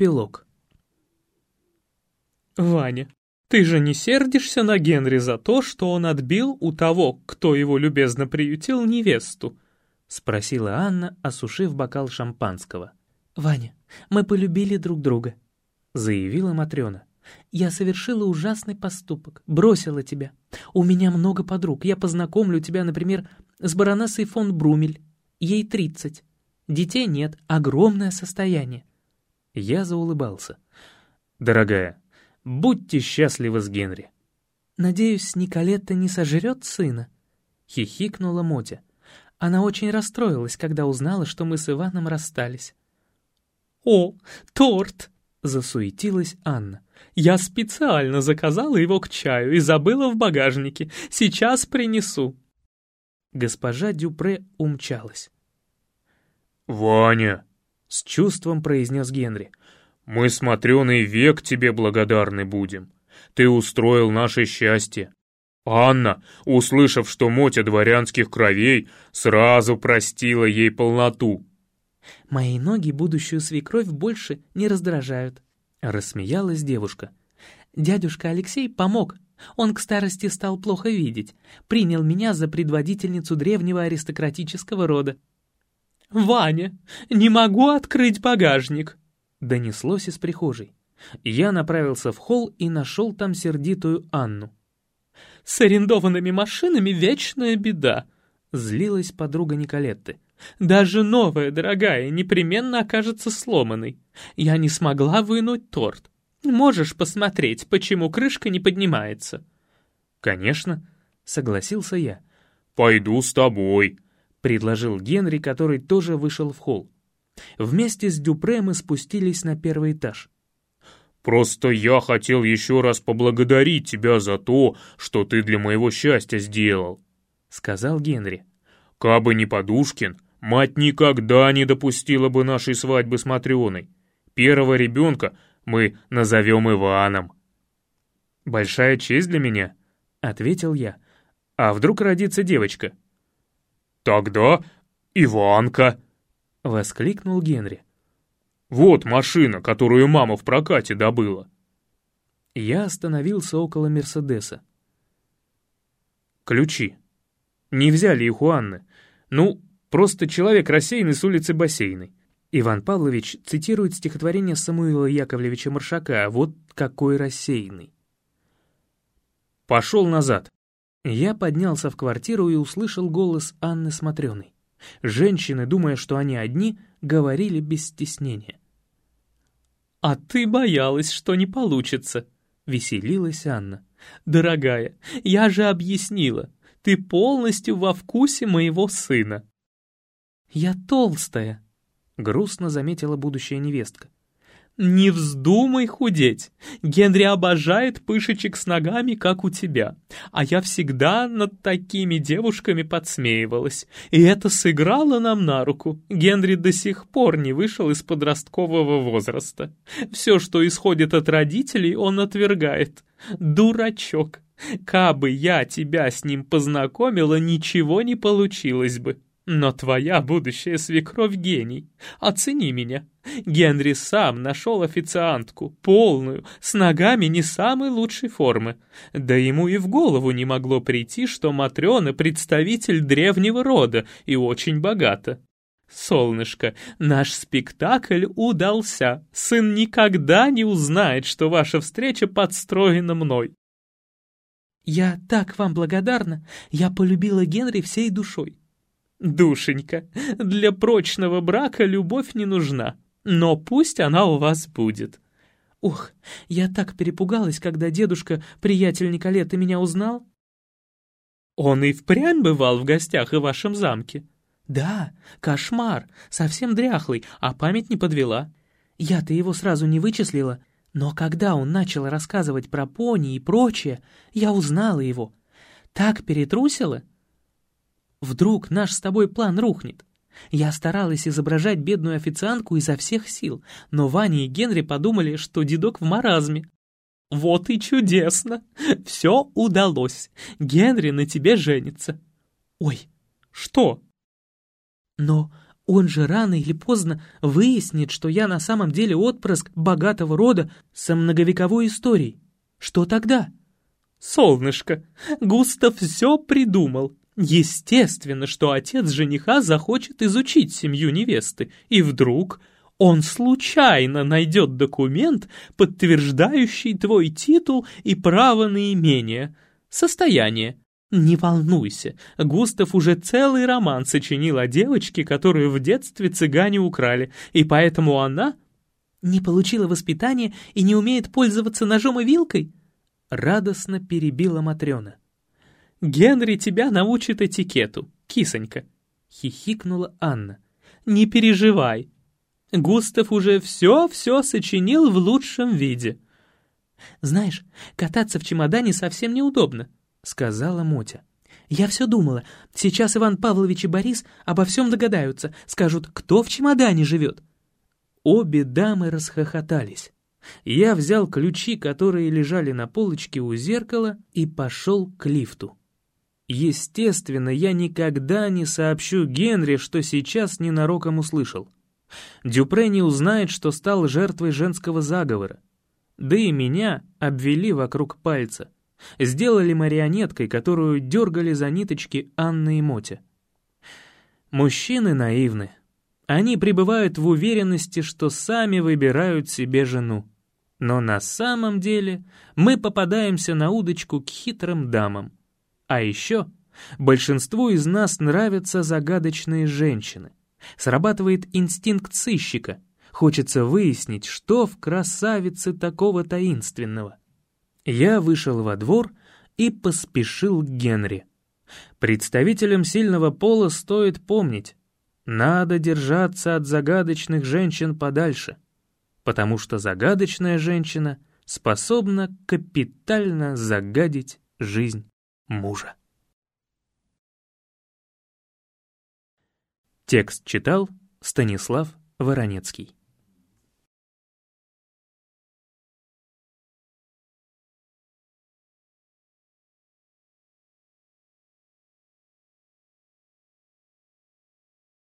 Эпилог. «Ваня, ты же не сердишься на Генри за то, что он отбил у того, кто его любезно приютил, невесту?» — спросила Анна, осушив бокал шампанского. «Ваня, мы полюбили друг друга», — заявила Матрёна. «Я совершила ужасный поступок, бросила тебя. У меня много подруг, я познакомлю тебя, например, с баронессой фон Брумель. Ей тридцать. Детей нет, огромное состояние». Я заулыбался. «Дорогая, будьте счастливы с Генри». «Надеюсь, Николетта не сожрет сына?» — хихикнула Мотя. Она очень расстроилась, когда узнала, что мы с Иваном расстались. «О, торт!» — засуетилась Анна. «Я специально заказала его к чаю и забыла в багажнике. Сейчас принесу». Госпожа Дюпре умчалась. «Ваня!» — с чувством произнес Генри. «Мы с Матрёной век тебе благодарны будем. Ты устроил наше счастье. Анна, услышав, что Мотя дворянских кровей, сразу простила ей полноту. «Мои ноги будущую свекровь больше не раздражают», — рассмеялась девушка. «Дядюшка Алексей помог. Он к старости стал плохо видеть. Принял меня за предводительницу древнего аристократического рода». «Ваня, не могу открыть багажник», — донеслось из прихожей. Я направился в холл и нашел там сердитую Анну. «С арендованными машинами вечная беда», — злилась подруга Николетты. Даже новая, дорогая, непременно окажется сломанной. Я не смогла вынуть торт. Можешь посмотреть, почему крышка не поднимается?» «Конечно», — согласился я. «Пойду с тобой», — предложил Генри, который тоже вышел в холл. Вместе с Дюпре мы спустились на первый этаж. «Просто я хотел еще раз поблагодарить тебя за то, что ты для моего счастья сделал», — сказал Генри. «Кабы не Подушкин, Мать никогда не допустила бы нашей свадьбы с Матрёной. Первого ребенка мы назовем Иваном». «Большая честь для меня», — ответил я. «А вдруг родится девочка?» «Тогда Иванка», — воскликнул Генри. «Вот машина, которую мама в прокате добыла». Я остановился около Мерседеса. «Ключи. Не взяли их у Анны. Ну, Просто человек рассеянный с улицы Бассейной. Иван Павлович цитирует стихотворение Самуила Яковлевича Маршака «Вот какой рассеянный». Пошел назад. Я поднялся в квартиру и услышал голос Анны Смотреной. Женщины, думая, что они одни, говорили без стеснения. «А ты боялась, что не получится», — веселилась Анна. «Дорогая, я же объяснила, ты полностью во вкусе моего сына». «Я толстая», — грустно заметила будущая невестка. «Не вздумай худеть. Генри обожает пышечек с ногами, как у тебя. А я всегда над такими девушками подсмеивалась. И это сыграло нам на руку. Генри до сих пор не вышел из подросткового возраста. Все, что исходит от родителей, он отвергает. Дурачок. Кабы я тебя с ним познакомила, ничего не получилось бы». Но твоя будущая свекровь гений. Оцени меня. Генри сам нашел официантку, полную, с ногами не самой лучшей формы. Да ему и в голову не могло прийти, что Матрёна представитель древнего рода и очень богата. Солнышко, наш спектакль удался. Сын никогда не узнает, что ваша встреча подстроена мной. Я так вам благодарна. Я полюбила Генри всей душой. «Душенька, для прочного брака любовь не нужна, но пусть она у вас будет». «Ух, я так перепугалась, когда дедушка, приятель Николеты, меня узнал». «Он и впрямь бывал в гостях и в вашем замке?» «Да, кошмар, совсем дряхлый, а память не подвела. Я-то его сразу не вычислила, но когда он начал рассказывать про пони и прочее, я узнала его. Так перетрусила, Вдруг наш с тобой план рухнет. Я старалась изображать бедную официантку изо всех сил, но Ваня и Генри подумали, что дедок в маразме. «Вот и чудесно! Все удалось! Генри на тебе женится!» «Ой, что?» «Но Он же рано или поздно выяснит, что я на самом деле отпрыск богатого рода со многовековой историей. Что тогда? Солнышко, Густав все придумал. Естественно, что отец жениха захочет изучить семью невесты, и вдруг он случайно найдет документ, подтверждающий твой титул и право на имение, состояние. Не волнуйся, Густав уже целый роман сочинил о девочке, которую в детстве цыгане украли, и поэтому она не получила воспитания и не умеет пользоваться ножом и вилкой? Радостно перебила Матрена. Генри тебя научит этикету, кисонька, хихикнула Анна. Не переживай, Густав уже все-все сочинил в лучшем виде. «Знаешь, кататься в чемодане совсем неудобно», — сказала Мотя. «Я все думала, сейчас Иван Павлович и Борис обо всем догадаются, скажут, кто в чемодане живет». Обе дамы расхохотались. Я взял ключи, которые лежали на полочке у зеркала, и пошел к лифту. Естественно, я никогда не сообщу Генри, что сейчас ненароком услышал. Дюпре не узнает, что стал жертвой женского заговора. Да и меня обвели вокруг пальца. Сделали марионеткой, которую дергали за ниточки Анны и Мотя. Мужчины наивны. Они пребывают в уверенности, что сами выбирают себе жену. Но на самом деле мы попадаемся на удочку к хитрым дамам. А еще большинству из нас нравятся загадочные женщины. Срабатывает инстинкт сыщика. Хочется выяснить, что в красавице такого таинственного. Я вышел во двор и поспешил к Генри. Представителям сильного пола стоит помнить, надо держаться от загадочных женщин подальше, потому что загадочная женщина способна капитально загадить жизнь мужа. Текст читал Станислав Воронецкий.